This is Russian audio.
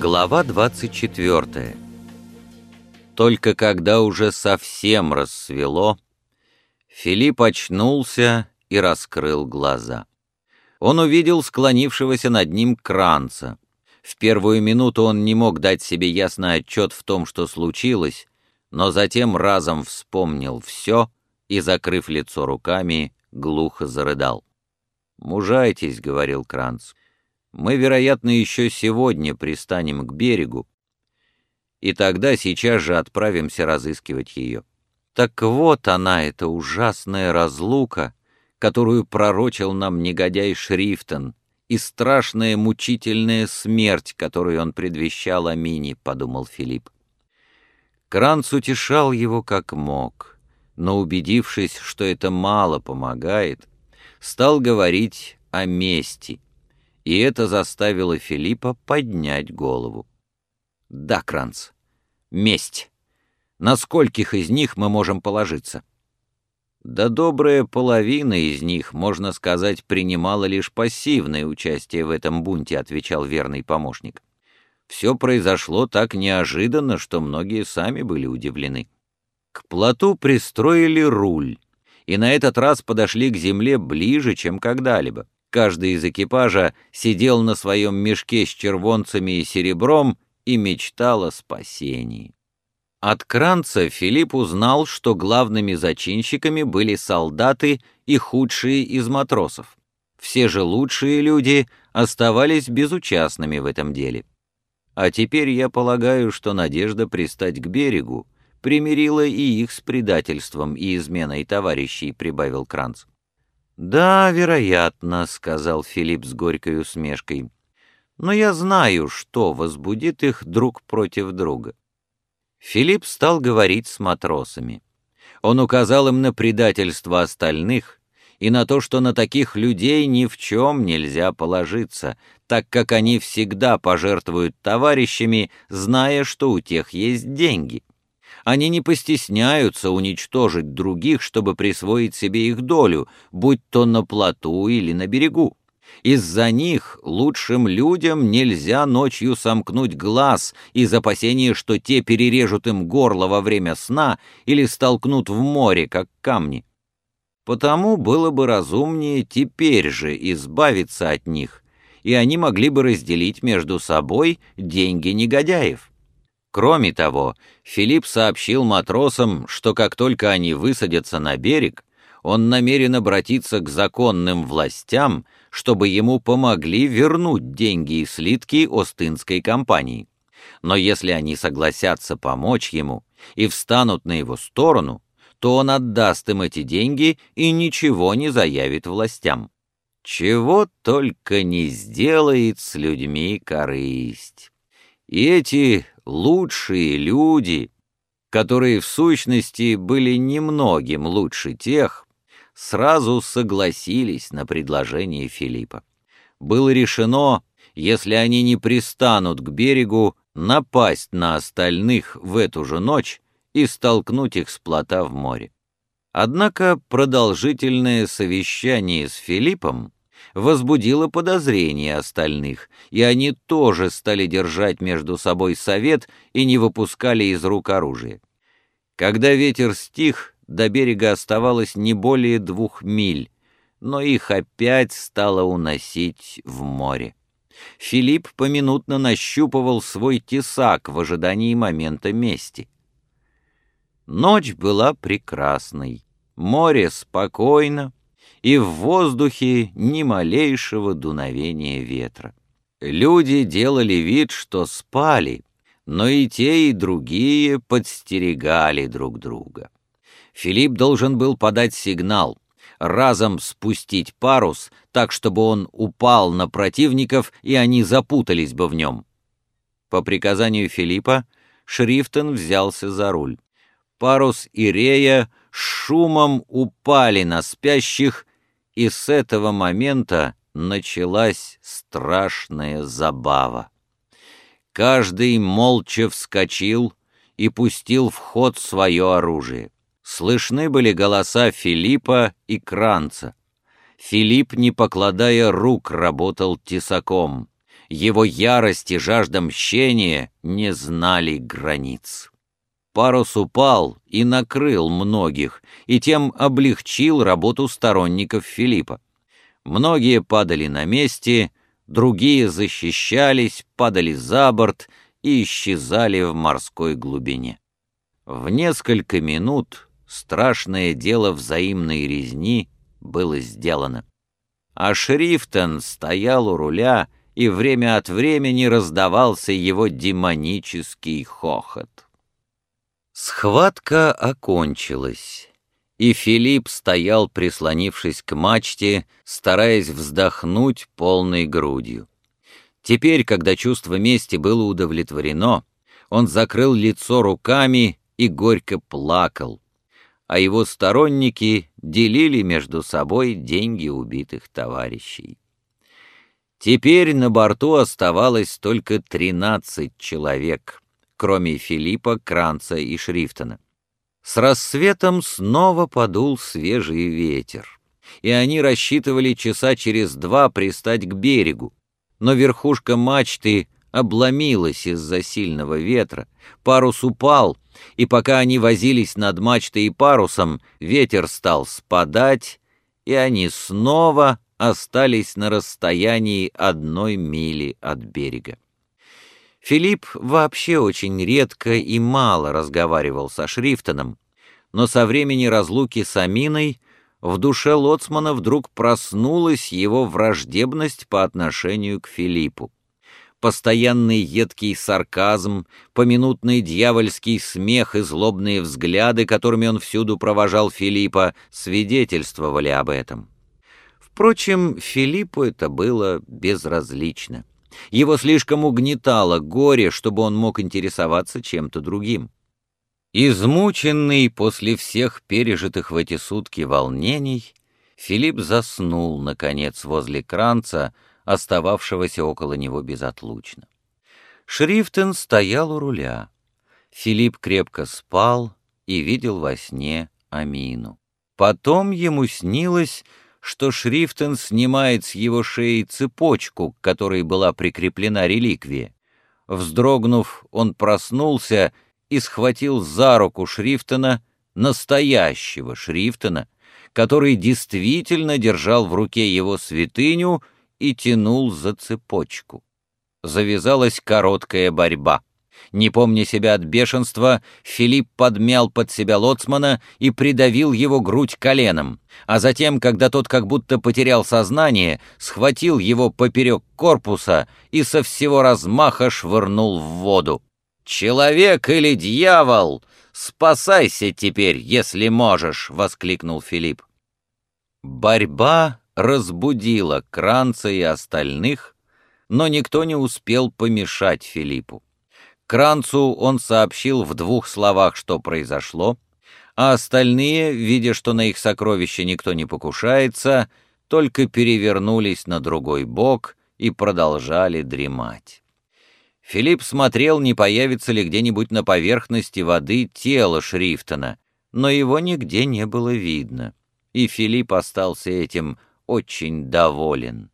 Глава 24 Только когда уже совсем рассвело, Филипп очнулся и раскрыл глаза. Он увидел склонившегося над ним кранца. В первую минуту он не мог дать себе ясный отчет в том, что случилось, но затем разом вспомнил все и, закрыв лицо руками, глухо зарыдал. «Мужайтесь», — говорил Кранц, — мы, вероятно, еще сегодня пристанем к берегу, и тогда сейчас же отправимся разыскивать ее. Так вот она, эта ужасная разлука, которую пророчил нам негодяй Шрифтон, и страшная мучительная смерть, которую он предвещал Амине, — подумал Филипп. Кранц утешал его как мог, но, убедившись, что это мало помогает, стал говорить о мести, и это заставило Филиппа поднять голову. «Да, Кранц, месть. На скольких из них мы можем положиться?» Да добрая половина из них, можно сказать, принимала лишь пассивное участие в этом бунте, отвечал верный помощник. Все произошло так неожиданно, что многие сами были удивлены. К плоту пристроили руль, и на этот раз подошли к земле ближе, чем когда-либо. Каждый из экипажа сидел на своем мешке с червонцами и серебром и мечтал о спасении. От Кранца Филипп узнал, что главными зачинщиками были солдаты и худшие из матросов. Все же лучшие люди оставались безучастными в этом деле. А теперь я полагаю, что надежда пристать к берегу примирила и их с предательством и изменой товарищей, прибавил Кранц. «Да, вероятно», — сказал Филипп с горькой усмешкой. «Но я знаю, что возбудит их друг против друга». Филипп стал говорить с матросами. Он указал им на предательство остальных и на то, что на таких людей ни в чем нельзя положиться, так как они всегда пожертвуют товарищами, зная, что у тех есть деньги. Они не постесняются уничтожить других, чтобы присвоить себе их долю, будь то на плоту или на берегу. Из-за них лучшим людям нельзя ночью сомкнуть глаз из опасения, что те перережут им горло во время сна или столкнут в море, как камни. Потому было бы разумнее теперь же избавиться от них, и они могли бы разделить между собой деньги негодяев. Кроме того, Филипп сообщил матросам, что как только они высадятся на берег, он намерен обратиться к законным властям, чтобы ему помогли вернуть деньги и слитки Остинской компании. Но если они согласятся помочь ему и встанут на его сторону, то он отдаст им эти деньги и ничего не заявит властям. Чего только не сделает с людьми корысть. И эти лучшие люди, которые в сущности были немногим лучше тех, сразу согласились на предложение Филиппа. Было решено, если они не пристанут к берегу, напасть на остальных в эту же ночь и столкнуть их с плота в море. Однако продолжительное совещание с Филиппом возбудило подозрения остальных, и они тоже стали держать между собой совет и не выпускали из рук оружие. Когда ветер стих, до берега оставалось не более двух миль, но их опять стало уносить в море. Филипп поминутно нащупывал свой тесак в ожидании момента мести. Ночь была прекрасной, море спокойно, и в воздухе ни малейшего дуновения ветра. Люди делали вид, что спали, но и те, и другие подстерегали друг друга. Филипп должен был подать сигнал, разом спустить парус, так, чтобы он упал на противников, и они запутались бы в нем. По приказанию Филиппа Шрифтон взялся за руль. Парус и Рея шумом упали на спящих, и с этого момента началась страшная забава. Каждый молча вскочил и пустил в ход свое оружие. Слышны были голоса Филиппа и Кранца. Филипп, не покладая рук, работал тесаком. Его ярость и жажда мщения не знали границ. Парус упал и накрыл многих, и тем облегчил работу сторонников Филиппа. Многие падали на месте, другие защищались, падали за борт и исчезали в морской глубине. В несколько минут страшное дело взаимной резни было сделано. А Шрифтон стоял у руля, и время от времени раздавался его демонический хохот. Схватка окончилась, и Филипп стоял, прислонившись к мачте, стараясь вздохнуть полной грудью. Теперь, когда чувство мести было удовлетворено, он закрыл лицо руками и горько плакал, а его сторонники делили между собой деньги убитых товарищей. Теперь на борту оставалось только тринадцать человек, кроме Филиппа, Кранца и Шрифтона. С рассветом снова подул свежий ветер, и они рассчитывали часа через два пристать к берегу, но верхушка мачты обломилась из-за сильного ветра, парус упал, и пока они возились над мачтой и парусом, ветер стал спадать, и они снова остались на расстоянии одной мили от берега. Филипп вообще очень редко и мало разговаривал со Шрифтоном, но со времени разлуки с Аминой в душе Лоцмана вдруг проснулась его враждебность по отношению к Филиппу постоянный едкий сарказм, поминутный дьявольский смех и злобные взгляды, которыми он всюду провожал Филиппа, свидетельствовали об этом. Впрочем, Филиппу это было безразлично. Его слишком угнетало горе, чтобы он мог интересоваться чем-то другим. Измученный после всех пережитых в эти сутки волнений, Филипп заснул, наконец, возле кранца, остававшегося около него безотлучно. Шрифтен стоял у руля. Филипп крепко спал и видел во сне Амину. Потом ему снилось, что Шрифтен снимает с его шеи цепочку, к которой была прикреплена реликвия. Вздрогнув, он проснулся и схватил за руку Шрифтена, настоящего Шрифтена, который действительно держал в руке его святыню — и тянул за цепочку. Завязалась короткая борьба. Не помня себя от бешенства, Филипп подмял под себя лоцмана и придавил его грудь коленом, а затем, когда тот как будто потерял сознание, схватил его поперек корпуса и со всего размаха швырнул в воду. «Человек или дьявол! Спасайся теперь, если можешь!» — воскликнул Филипп. Борьба разбудила Кранца и остальных, но никто не успел помешать Филиппу. Кранцу он сообщил в двух словах, что произошло, а остальные, видя, что на их сокровища никто не покушается, только перевернулись на другой бок и продолжали дремать. Филипп смотрел, не появится ли где-нибудь на поверхности воды тело Шрифтона, но его нигде не было видно, и Филипп остался этим очень доволен.